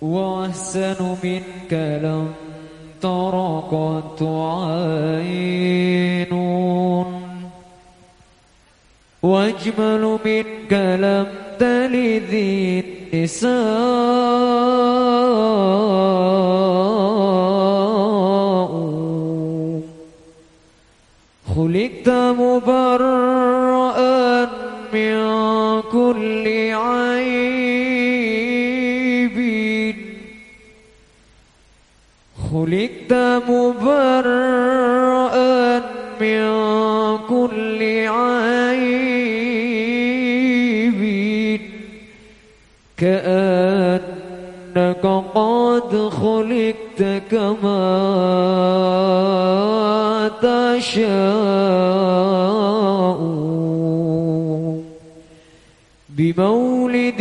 وأحسن منك لم تر قط عين وأجمل منك لم تلد النساء. خلقت مبرأ من كل عيب خلقت مبرأ من كل عيب كأنك قد خلقت كما تشاء بمولد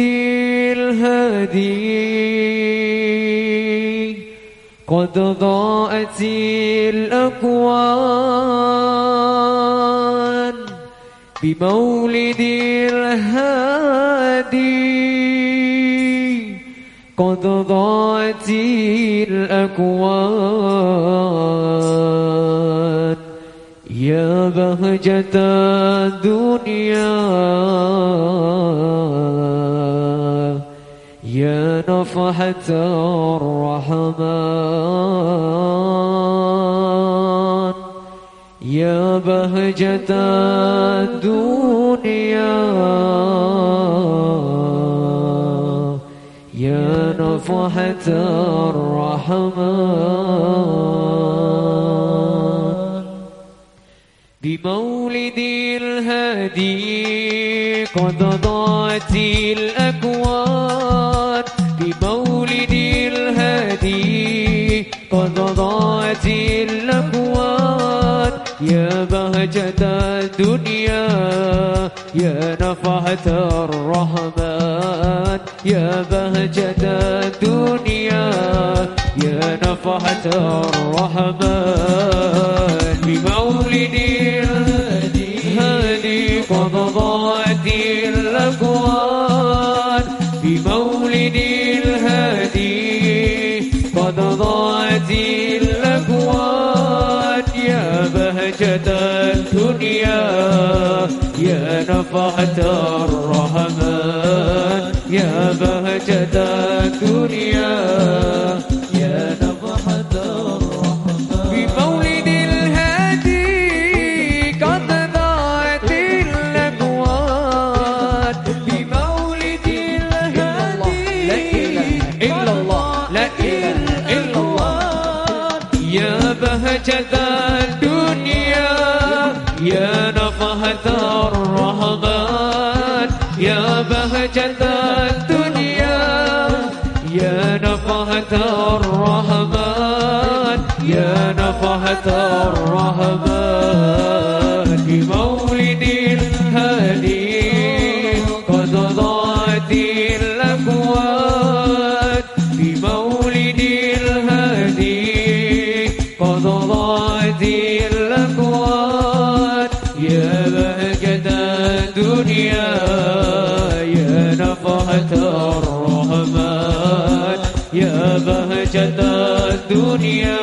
الهادي قد ضاءت الأكوان بمولد الهادي. قد ضاءت الأكوان. يا بهجة الدنيا. يا نفحة الرحمن. يا بهجة الدنيا. يا نفحة الرحمن. بمولد الهادي قد ضاعت ضاعت الأكوان يا بهجة الدنيا يا نفحة الرحمن يا بهجة الدنيا يا نفحة الرحمن الدنيا. يا نفحة الرحمن يا بهجة نفحة الرحمن بمولد الهادي. قد ضاعت الأكوان بمولد الهادي. قد ضاعت الأكوان يا بهجة الدنيا يا نفحة الرحمن. يا بهجة الدنيا.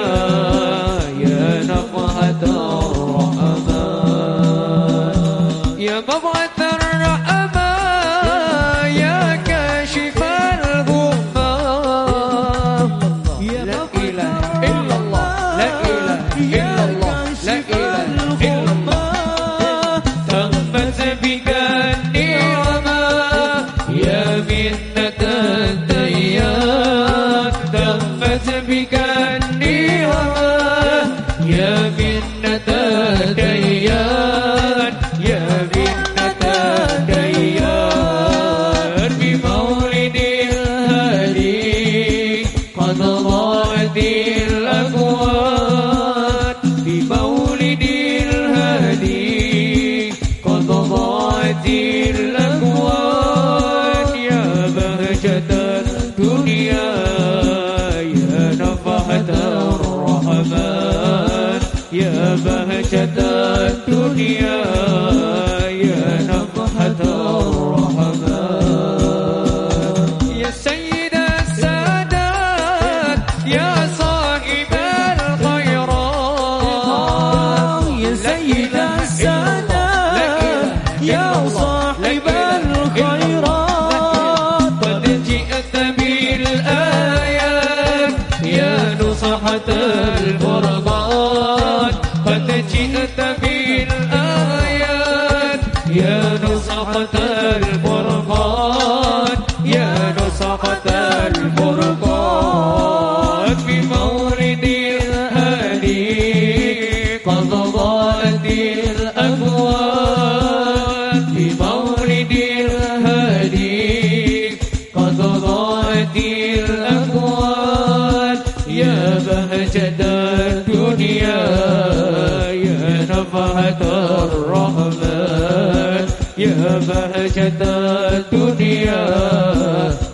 بهجة الدنيا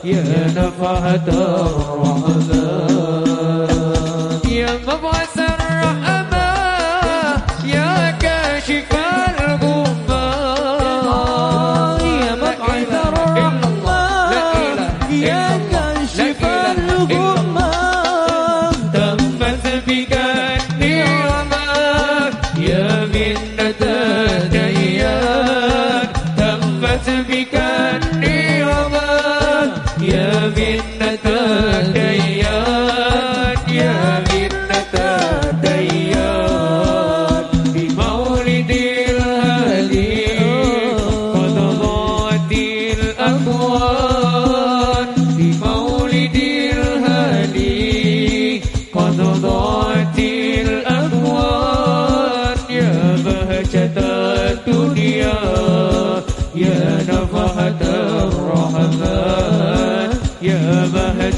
يا نفحة الرحمن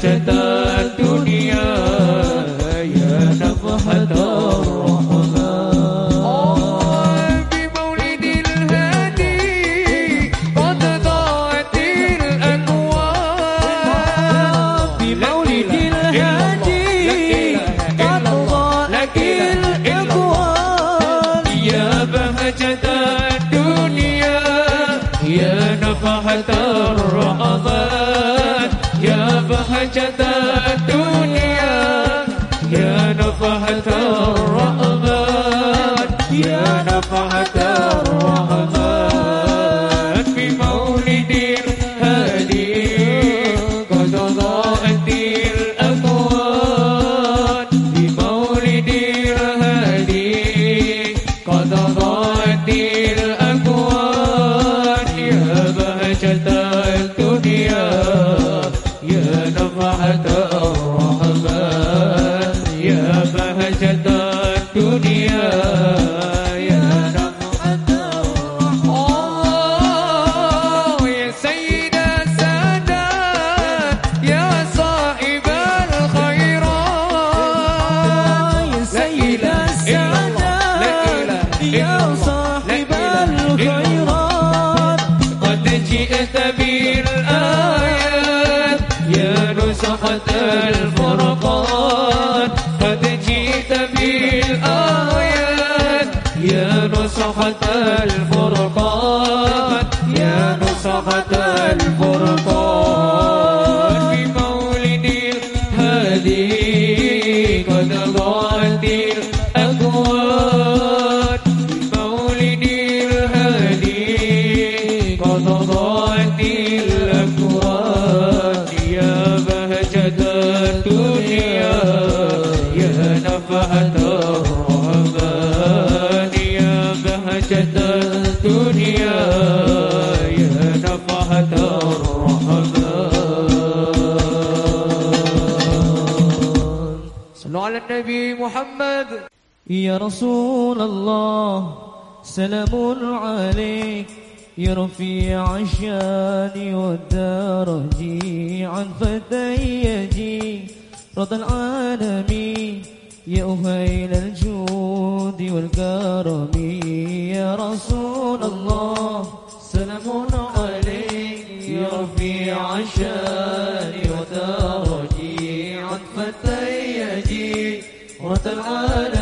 after the Yeah. يا رسول الله سلام عليك. يا رفيع الشان والدرج عن فتيجي رضا العالمين يا أهيل الجود والكرم. يا رسول الله سلام عليك. يا رفيع الشان والدرج عن فتيجي رضا العالمين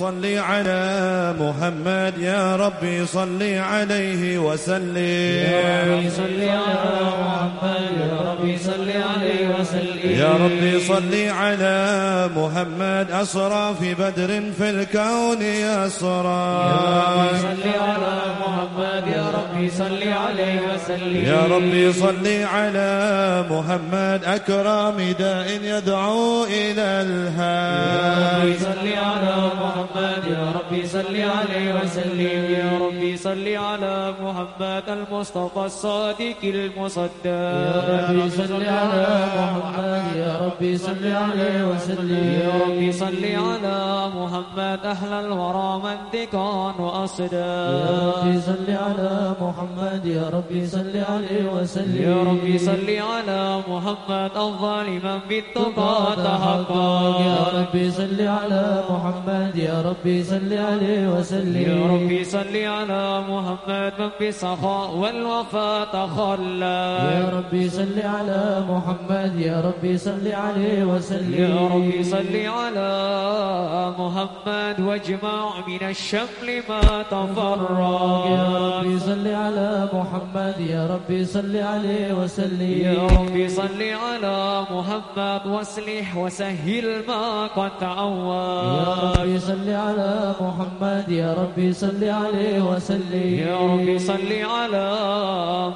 صل على محمد يا ربي صل عليه وسلم. يا ربي صل على محمد يا ربي صل عليه وسلم. يا ربي صل على محمد أسرى في بدر في الكون أسرى. يا ربي صل على محمد يا ربي صل عليه وسلم. يا ربي صل على محمد أكرم داء يدعو إلى الهام يا ربي صل على محمد. محمد يا ربي صل عليه وسلم. يا ربي صل على محمد المصطفى الصادق المصدق. يا ربي صل على محمد يا ربي صل عليه وسلم. يا ربي صل على محمد أهل الورى منطقا وأصدا يا ربي صل على محمد يا ربي صل عليه وسلم. يا ربي صل على محمد الظالما بالتقى تحقق يا ربي صل على محمد يا ربي صل عليه وسلم. يا ربي صل على محمد من بالسخاء والوفاء تخلى يا ربي صل على محمد يا ربي صل عليه وسلم. يا ربي صل على محمد واجمع من الشمل ما تفرق. يا ربي صل على محمد يا ربي صل عليه وسلم. يا ربي صل على محمد واصلح وسهل ما قد تعود. يا ربي صل على محمد يا ربي صل عليه وسلم. يا ربي صل على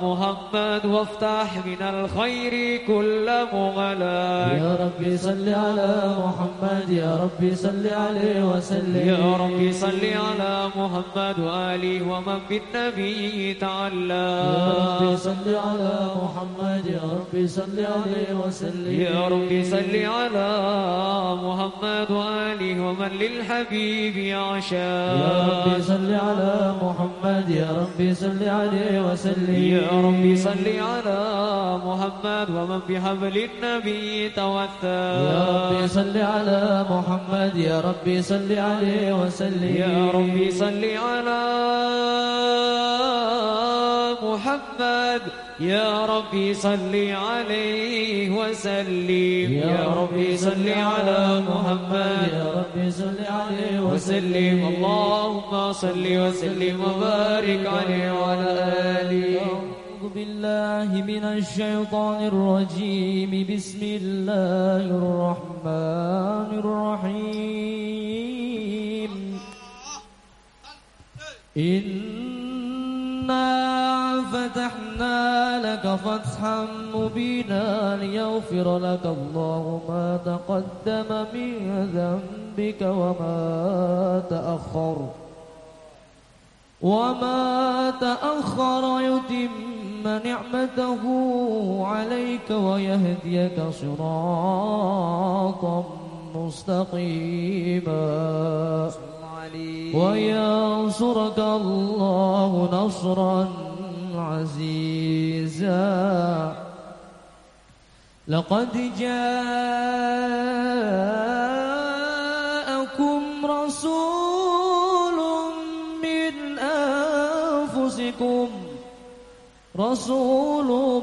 محمد وافتح من الخير كل مغلق يا ربي صل على محمد يا ربي صل عليه وسلم. يا ربي صل على محمد وآله ومن بالنبي يا تعلى ربي صل على محمد يا ربي صل عليه وسلم. يا ربي صل على محمد وآله ومن للحبيب يعشى يا ربي صل على محمد يا ربي صل عليه وسلم. يا ربي صل على محمد ومن بحبل النبي توثى يا ربي صل على محمد يا ربي صل عليه وسلم. يا ربي صل على محمد. يا ربي صل عليه وسلم. يا ربي صل على محمد. يا ربي صل عليه وسلم. اللهم صل وسلم وبارك عليه وعلى آله. أعوذ بالله من الشيطان الرجيم. بسم الله الرحمن الرحيم. فتحنا لك فتحا مبينا ليغفر لك الله ما تقدم من ذنبك وما تأخر. وما تأخر يتم نعمته عليك ويهديك صراطا مستقيما. وينصرك الله نصرا عزيزا. لقد جاءكم رسول من أنفسكم رسول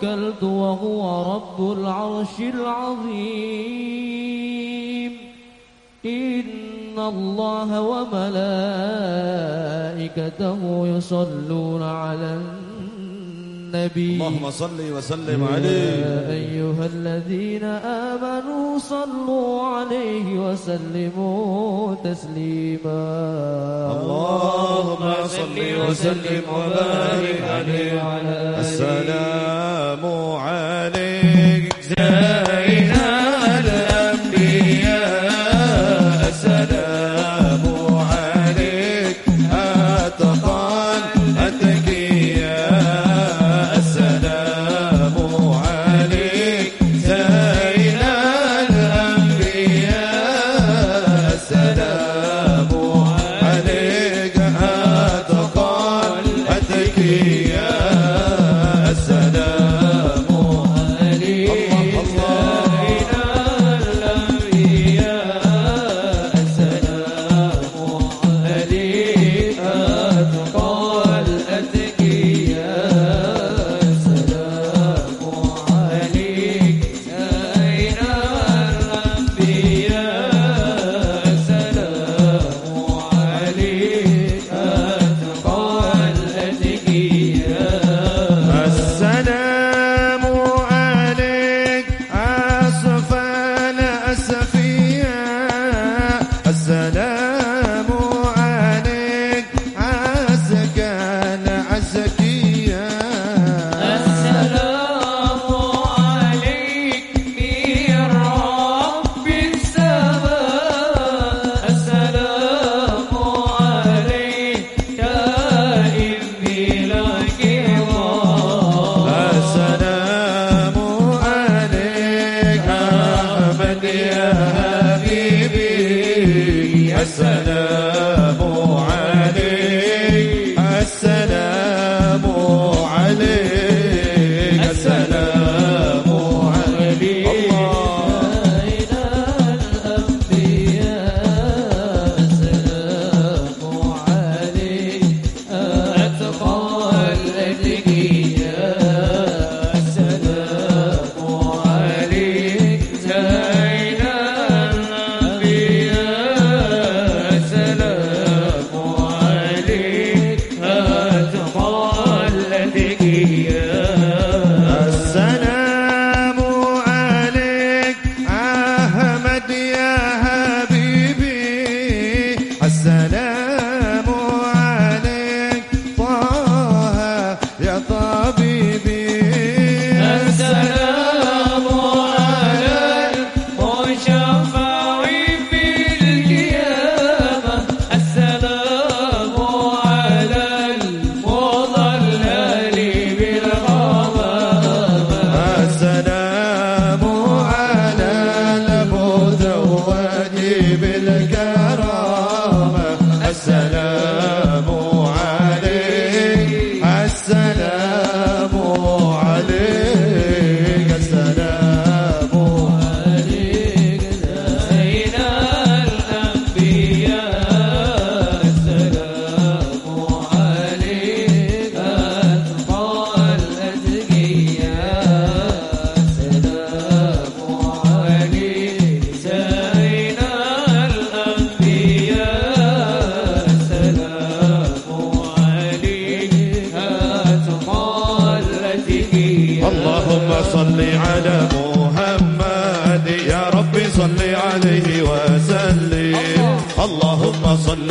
توكلت وهو رب العرش العظيم. إن الله وملائكته يصلون على النبي. اللهم صل وسلم يا عليه. أيها الذين آمنوا صلوا عليه وسلموا تسليما. اللهم صل وسلم وبارك عليه. وعلى آله السلام عليك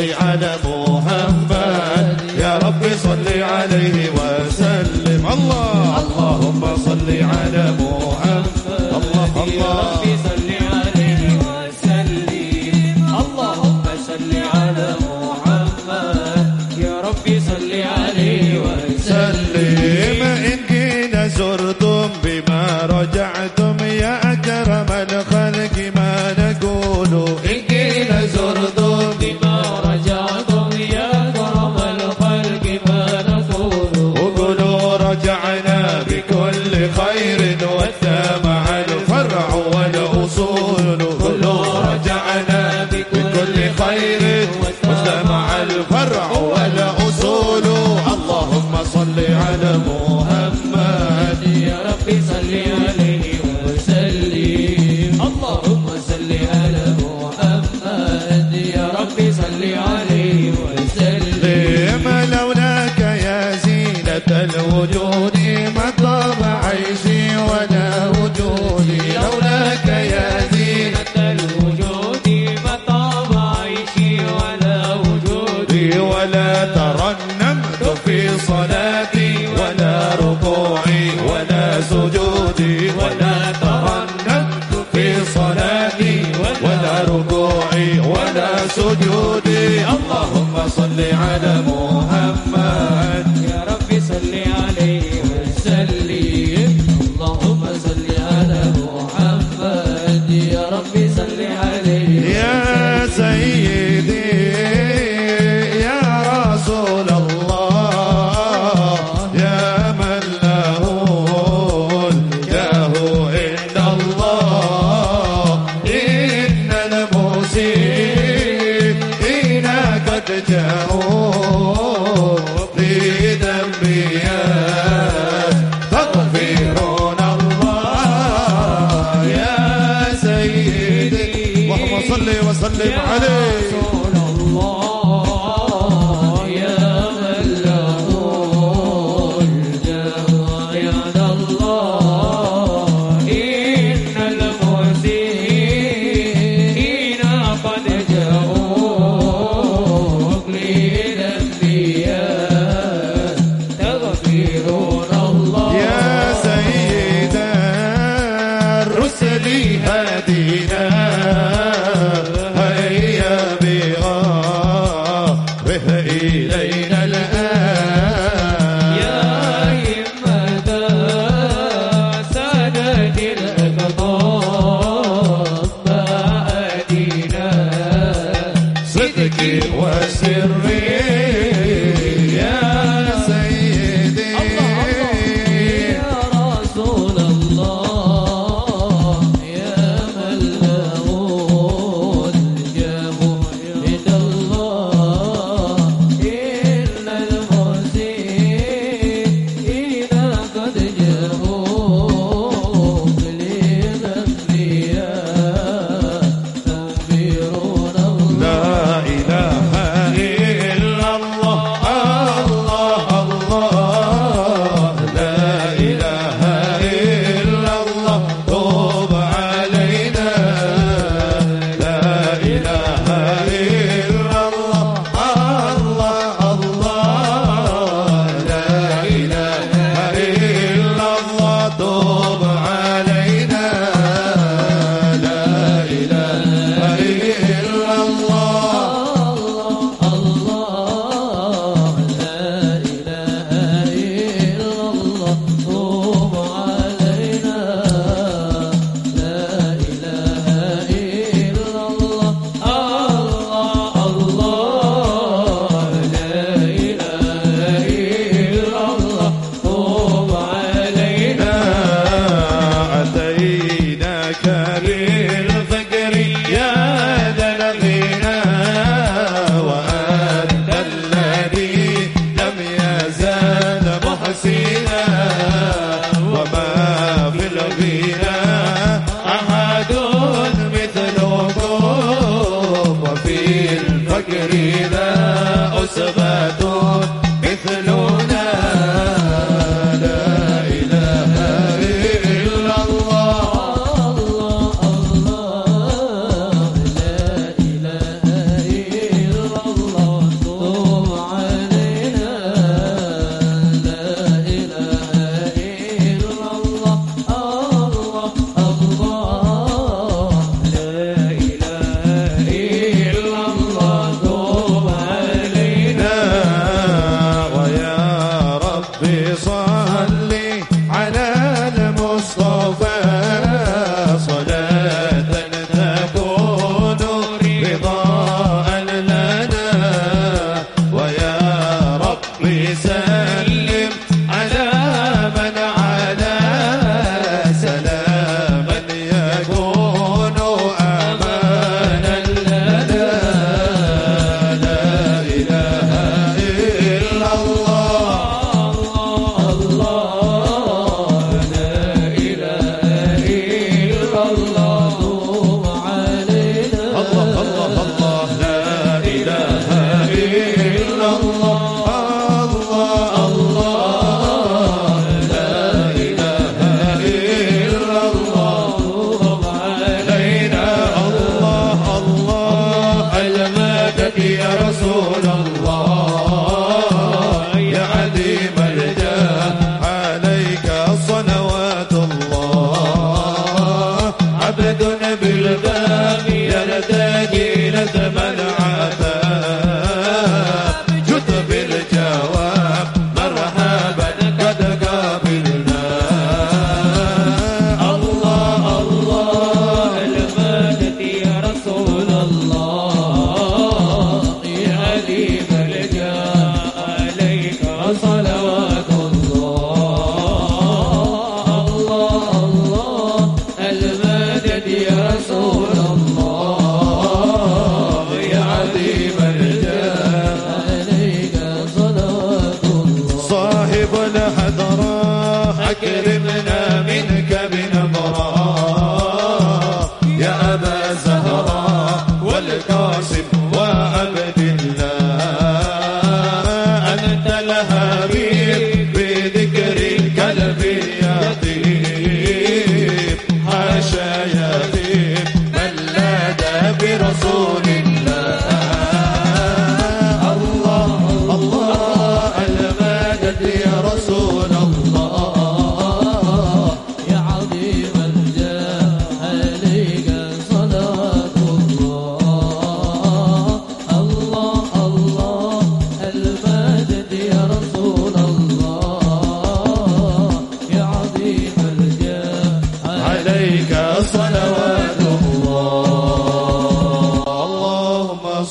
صلي على محمد. يا رب صلي عليه وسلم. الله. اللهم صل على محمد. الله الله زرتم بما رجعتم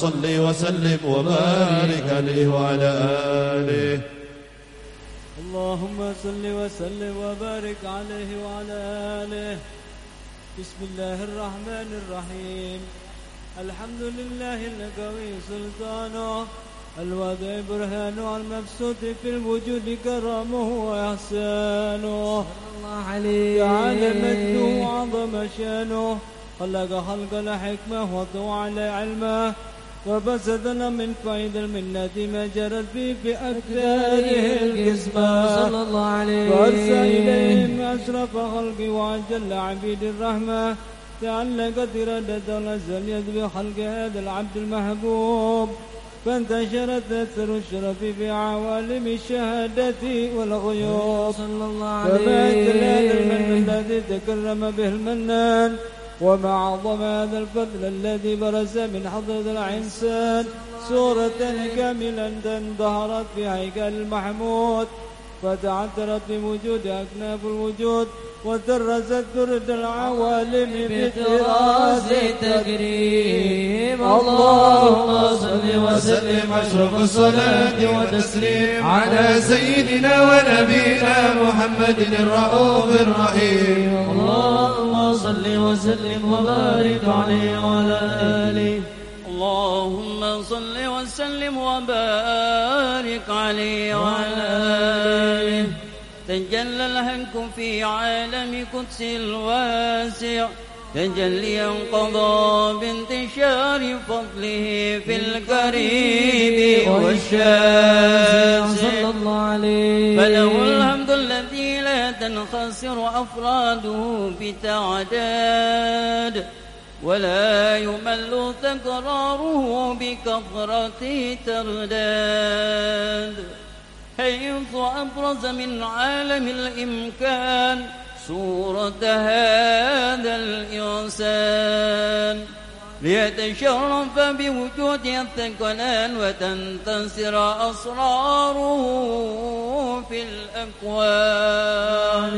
وصل وسلم وبارك عليه وعلى آله. اللهم صل وسلم وبارك عليه وعلى آله. بسم الله الرحمن الرحيم. الحمد لله القوي سلطانه الوضع برهانه المبسوط في الوجود كرمه وإحسانه. الله عليه. تعالى مجده وعظم شأنه خلق خلق الحكمة وضوع على علمه. وبسطنا من فيض المنة ما جرت في بأكثاره القسمة. صلى الله عليه وأرسى إليهم أشرف خلق وأجل عبيد الرحمة. تعلقت إرادة الأزل يد بخلق هذا العبد المحبوب. فانتشرت أثر الشرف في عوالم الشهادة والغيوب. صلى الله عليه فما هذا المن الذي تكرم به المنان. وما أعظم هذا الفضل الذي برز من حضرة الإنسان. سورة كاملة ظهرت في هيكل المحمود. فتعثرت بوجود أكناف الوجود وترزت درد العوالم بطراز التكريم. اللهم صل وسلم أشرف الصلاة وتسليم على سيدنا ونبينا محمد الرؤوف الرحيم. اللهم صل وسلم وبارك عليه وعلى آله اللهم صل وسلم وبارك عليه وعلى آله. تجلى الهك في عالم قدس الواسع. تجليا قضى بانتشار فضله في القريب والشاسع. صلى الله عليه. فله الحمد الذي لا تنخسر أفراده بتعداد. ولا يمل تكراره بكثرة ترداد. حيث أبرز من عالم الإمكان صورة هذا الإنسان. ليتشرف بوجود الثقلان وتنتصر أسراره في الأكوان.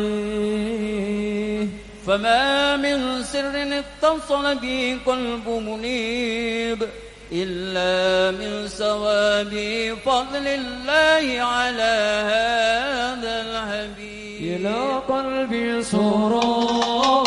فما من سر اتصل به قلب منيب إلا من ثواب فضل الله على هذا الحبيب إلى قلبي سرور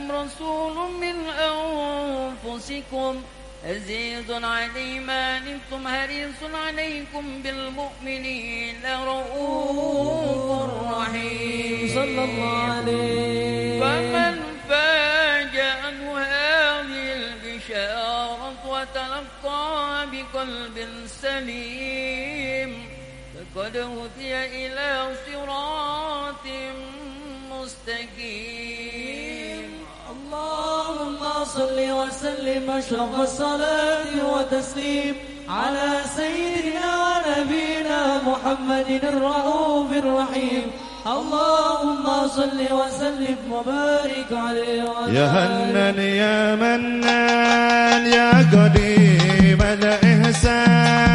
جاءكم رسول من أنفسكم. عزيز علي ما نمتم حريص عليكم بالمؤمنين رؤوف رحيم. صلى الله عليه. فمن فاج عنه هذه البشارة وتلقى بقلب سليم فقد أوتي إلى صراط مستقيم. اللهم صل وسلم أشرف الصلاة وتسليم على سيدنا ونبينا محمد الرؤوف الرحيم. اللهم صل وسلم وبارك عليه وعلى يا هنن يا منان يا قديم الإحسان.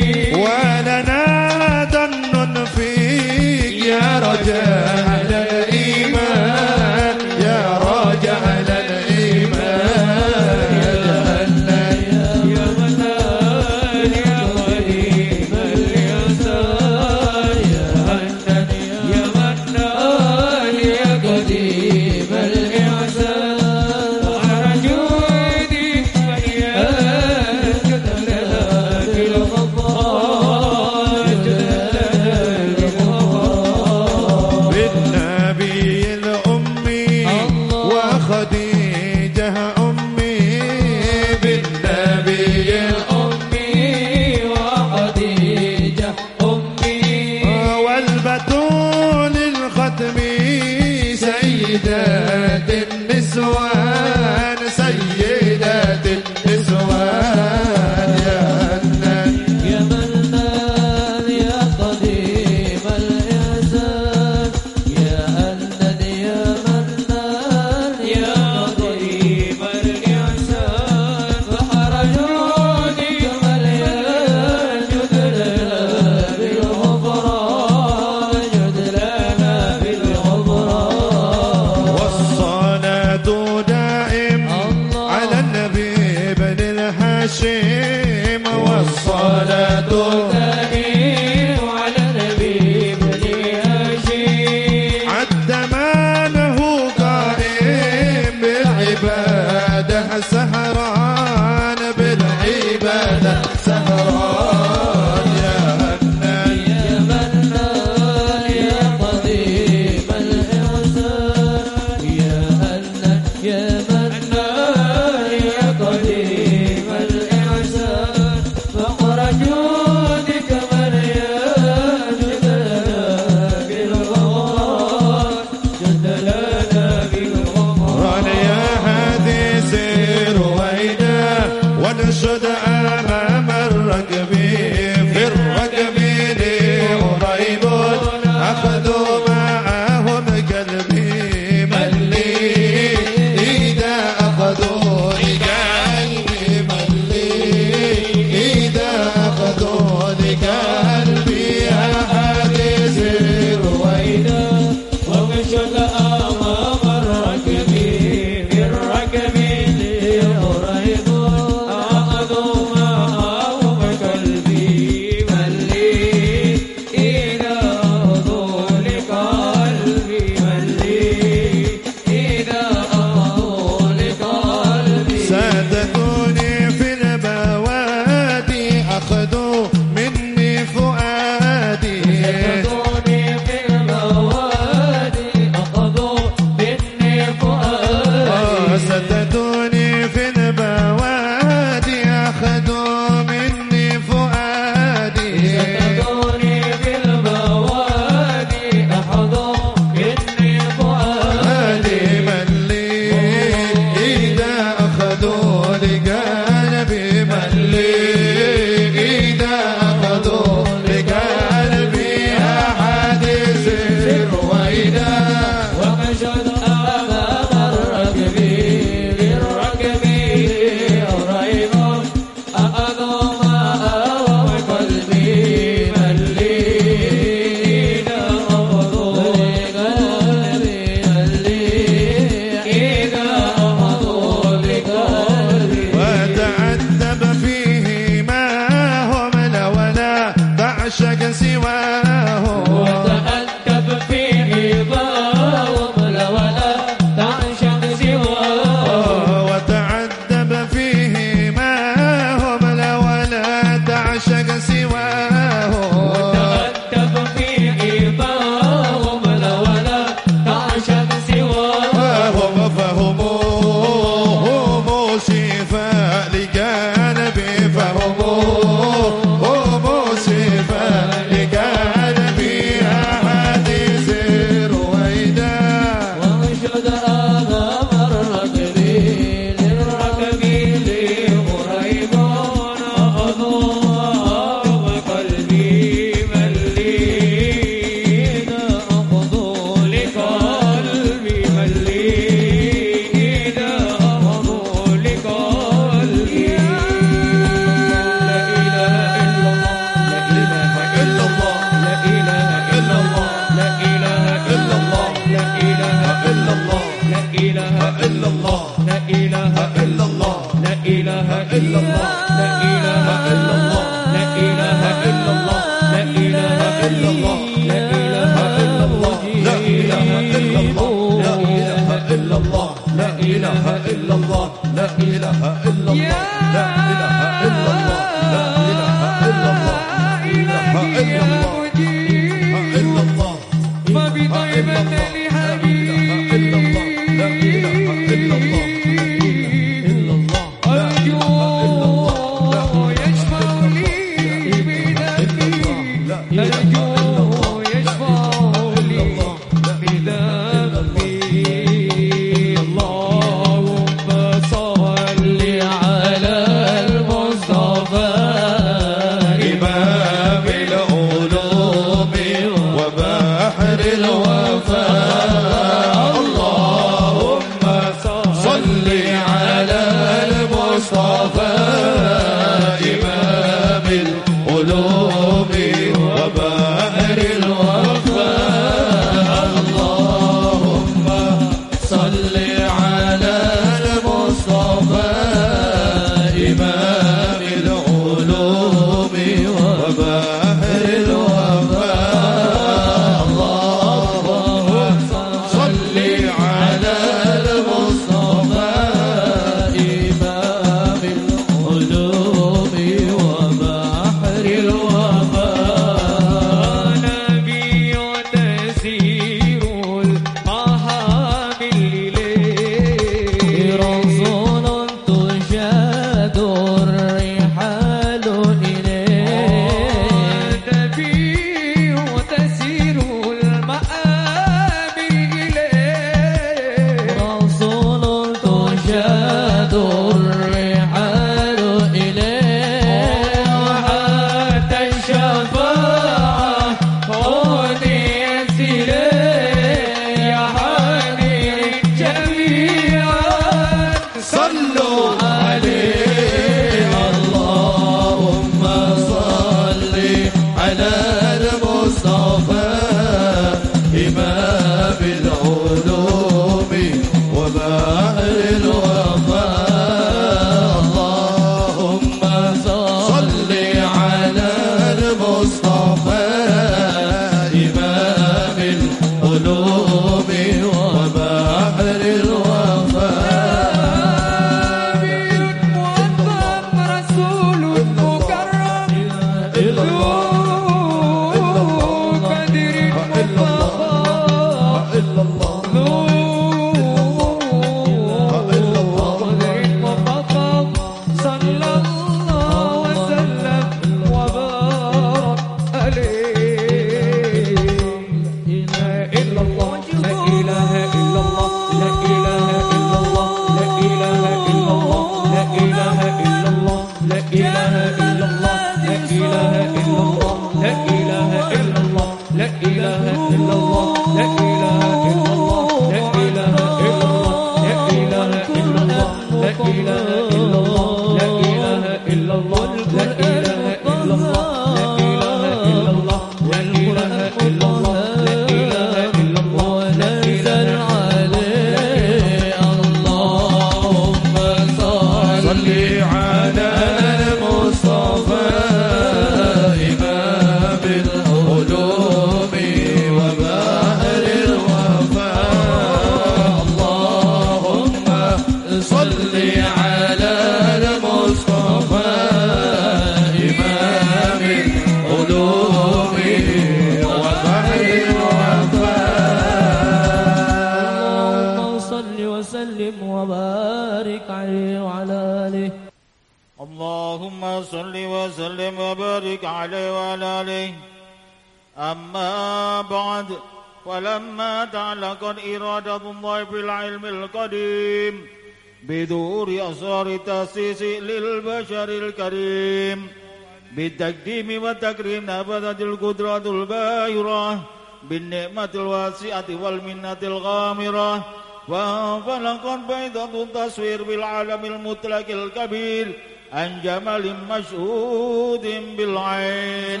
بالتقديم والتكريم نبذت القدرة الباهرة بالنعمة الواسعة والمنة الغامرة. وانفلقت بيضة التصوير بالعالم المطلق الكبير عن جمل مشهود بالعين.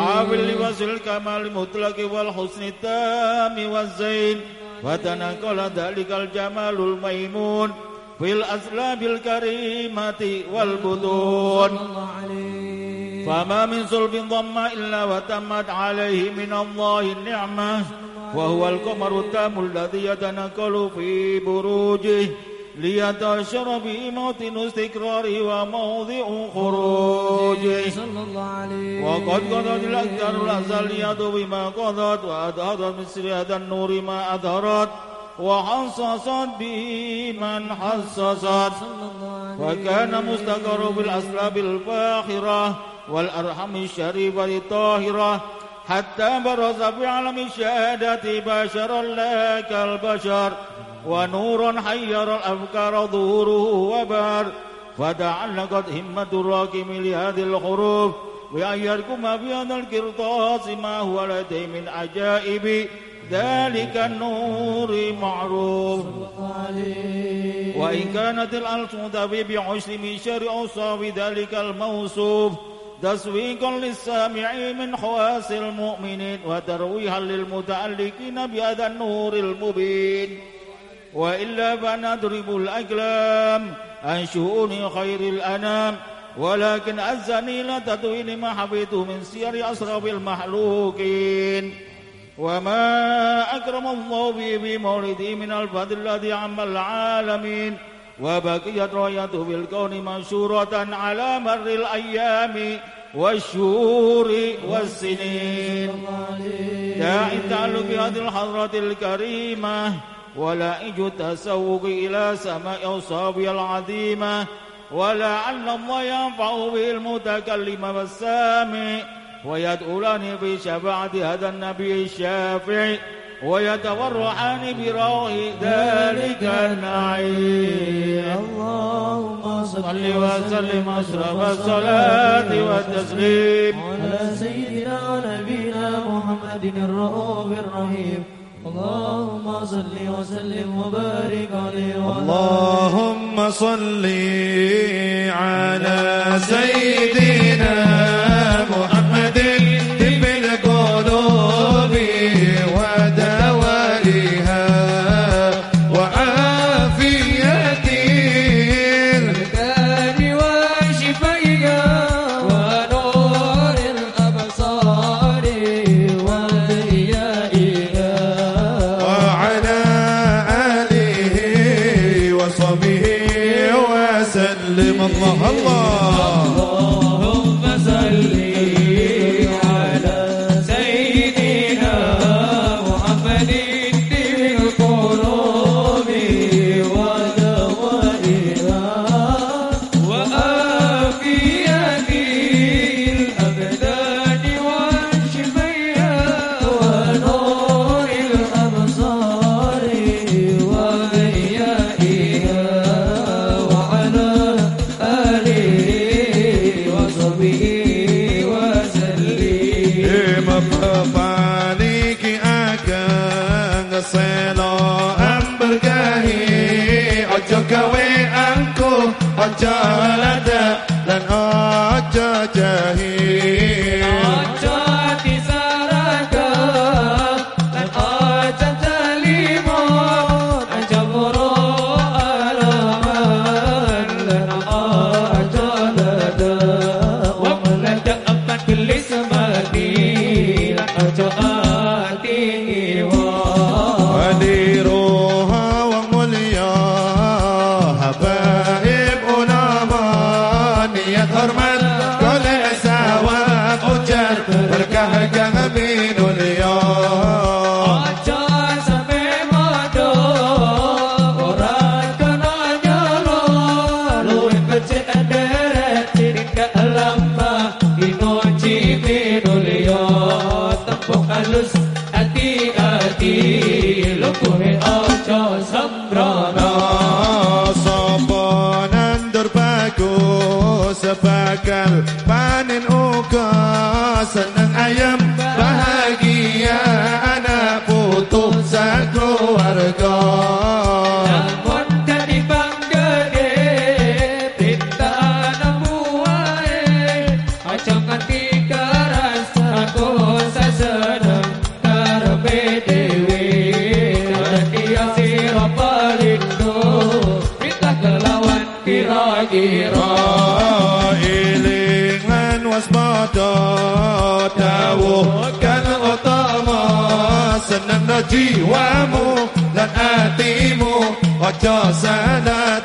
حافل لباس الكمال المطلق والحسن التام والزين. فتنقل ذلك الجمال الميمون في الأسلاب الكريمة عليه فما من صلب ضم إلا وتمت عليه من الله النعمة وهو القمر التام الذي يتنقل في بروجه ليتأشر به موطن استقراره وموضع خروجه. صلى الله عليه وقد قضت الأكثر الأزلية بما قضت وأظهرت مثل هذا النور ما أظهرت وحصصت به من حصصت. وكان مستقر في الأسلاب الفاخرة والأرحم الشريفة الطاهرة حتى برز في عالم الشهادة بشرا لا كالبشر ونورا حير الأفكار ظهوره وبار فتعلقت همة الراكم لهذه الحروف بأن في هذا القرطاس ما هو لديه من عجائب ذلك النور معروف وإن كانت الألسن تبي بعشر من شر أوصاف ذلك الموصوف تسويقا للسامعين من حواس المؤمنين وترويها للمتعلقين بهذا النور المبين. وإلا فنضرب الأقلام عن شؤون خير الأنام. ولكن أزني لتدوين ما حفظته من سير أسرف المحلوقين وما أكرم الله به بمولده من الفضل الذي عم العالمين. وبقيت رايته في الكون منشورة على مر الأيام والشهور والسنين. داعي التعلق بهذه الحضرة الكريمة ولائج التسوق إلى سماء أوصافها العظيمة ولعل الله ينفع به المتكلم والسامع ويدخلان في شفاعة هذا النبي ويتورعان بروح ذلك النعيم. اللهم صل وسلم أشرف الصلاة والتسليم. على سيدنا ونبينا محمد الرؤوف الرحيم. اللهم صل وسلم وبارك عليه اللهم صل على سيدنا Kita dawuh kan utama seneng jiwamu lan atimu aja sadar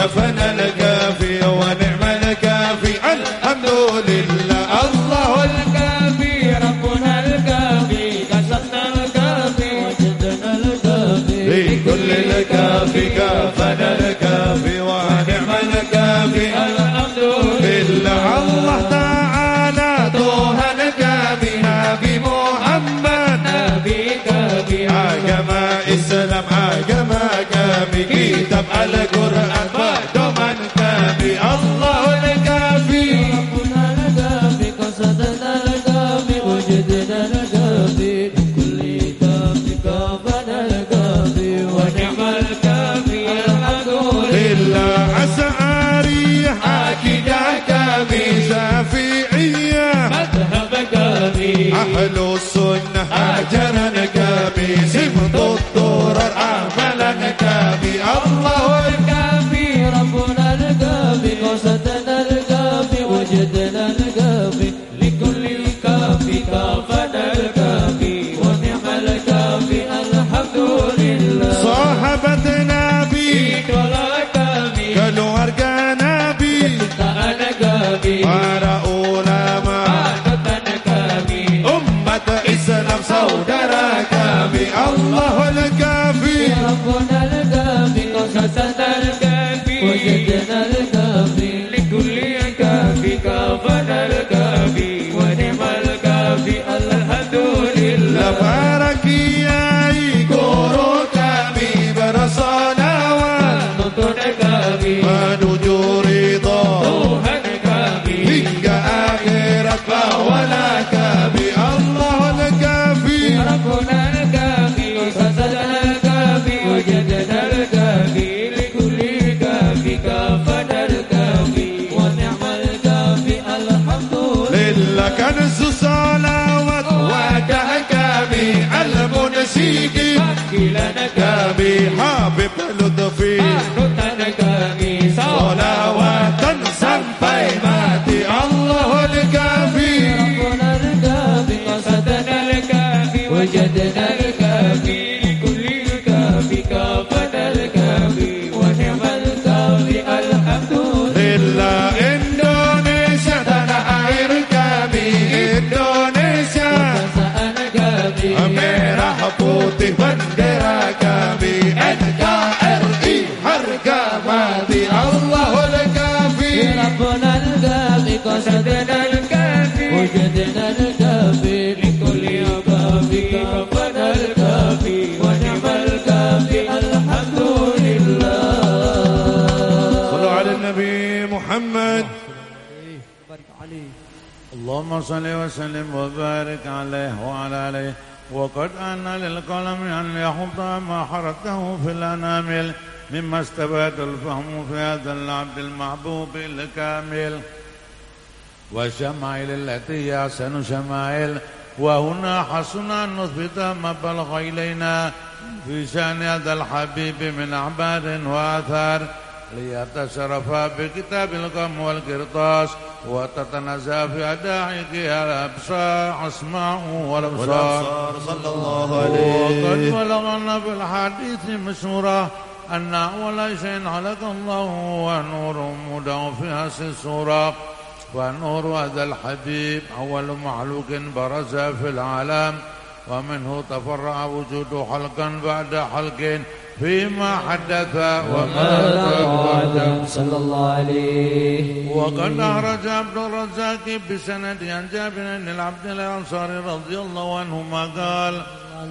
دفن الجنة أهل السنة. أعجرن قميصي ودي ودراك بأنك عرقي حركة الله الكافي. ربنا الكافي قصدنا الكافي. وجدنا الكافي كل يوم كافي ربنا الكافي ونعم الكافي الحمد لله. صلوا على النبي محمد. اللهم صل وسلم وبارك عليه وعلى آله. وقد أن للقلم أن يحط ما حرته في الأنامل مما استفاد الفهم في هذا العبد المحبوب الكامل. والشمائل التي هي أحسن شمائل وهنا حسن أن نثبت ما بلغ إلينا في شأن هذا الحبيب من أعباد وآثار. ليتشرف بكتاب القم والقرطاس وتتنزى في أدائك الأبصار أسماء والأبصار. صلى الله وقد عليه بلغنا في الحديث مشهورة أن أول شيء خلق الله هو نور مدع في هذه السورة فنور هذا الحبيب أول مخلوق برز في العالم ومنه تفرع وجود حلقا بعد حلق فيما حدث وما تقدم. صلى الله عليه. وقد أخرج عبد الرزاق بسند عن جابر بن العبد الأنصاري رضي الله عنهما قال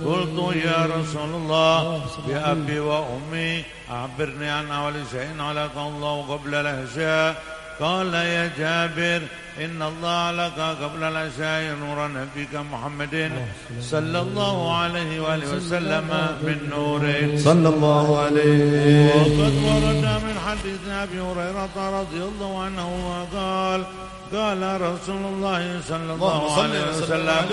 قلت يا رسول الله بأبي وأمي أخبرني عن أول شيء علق الله قبل العشاء. قال يا جابر إن الله علق قبل العشاء نور نبيك محمد صلى الله عليه وآله وسلم من نوره. صلى الله عليه. وقد ورد من حديث أبي هريرة رضي الله عنه قال قال رسول الله صلى الله عليه وسلم.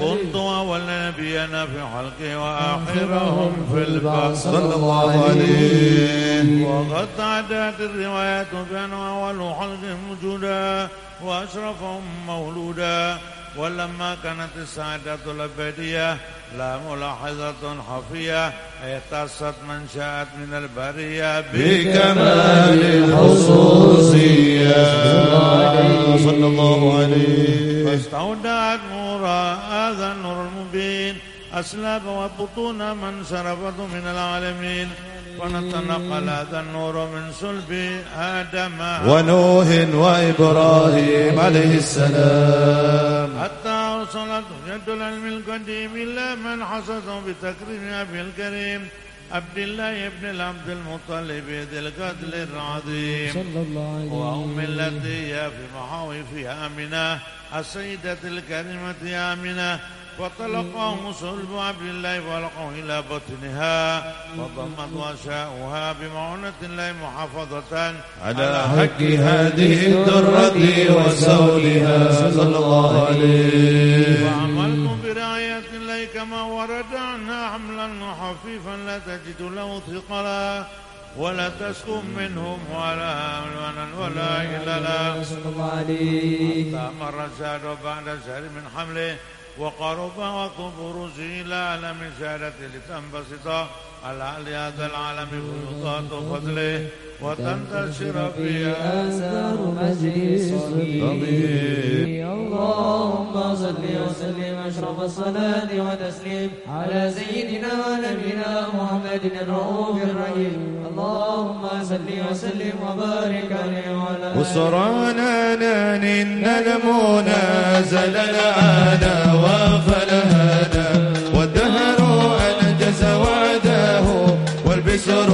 كنت اول نبينا في حلقي وآخرهم في البعث صلى الله عليه وقد تعدت الروايات بأن أول خلق وجودا وأشرفهم مولودا. ولما كانت السعادة الأبدية لا ملاحظة خفية اختصت من شاءت من البرية بكمال الخصوصية صلى الله عليه فاستودعت نورا هذا النور المبين أسلاب وبطون من شرفته من العالمين ونتنقل هذا النور من صلب آدم ونوح وإبراهيم عليه السلام. حتى وصلت يد العلم القديم إلى من حصده بتكريم أبي الكريم عبد الله بن العبد المطلب ذي القتل العظيم. صلى الله عليه وأم التي هي في محاوفها آمنة السيدة الكريمة آمنة فطلقه صلب عبد الله فألقوه إلى بطنها وضمت وشاؤها بمعونة الله محافظة على حق هذه الدرة وسولها صلى الله عليه. وعملت برعاية الله كما ورد عنها حملا خفيفا لا تجد له ثقلا ولا تسكن منهم ولا ألوانا ولا إللا. صلى الله عليه. مر الشهر بعد شهر من حمله وقرب وقت بروزه إلى عالم الشهادة لتنبسط على هذا العالم فيضات فضله وتنتشر فيها آثار مجلس اللهم صل وسلم أشرف الصلاة وتسليم على سيدنا ونبينا محمد الرؤوف الرحيم اللهم صل وسلم وبارك عليه وعلى وسرانا نان المنازل العانا وفلهنا والبشر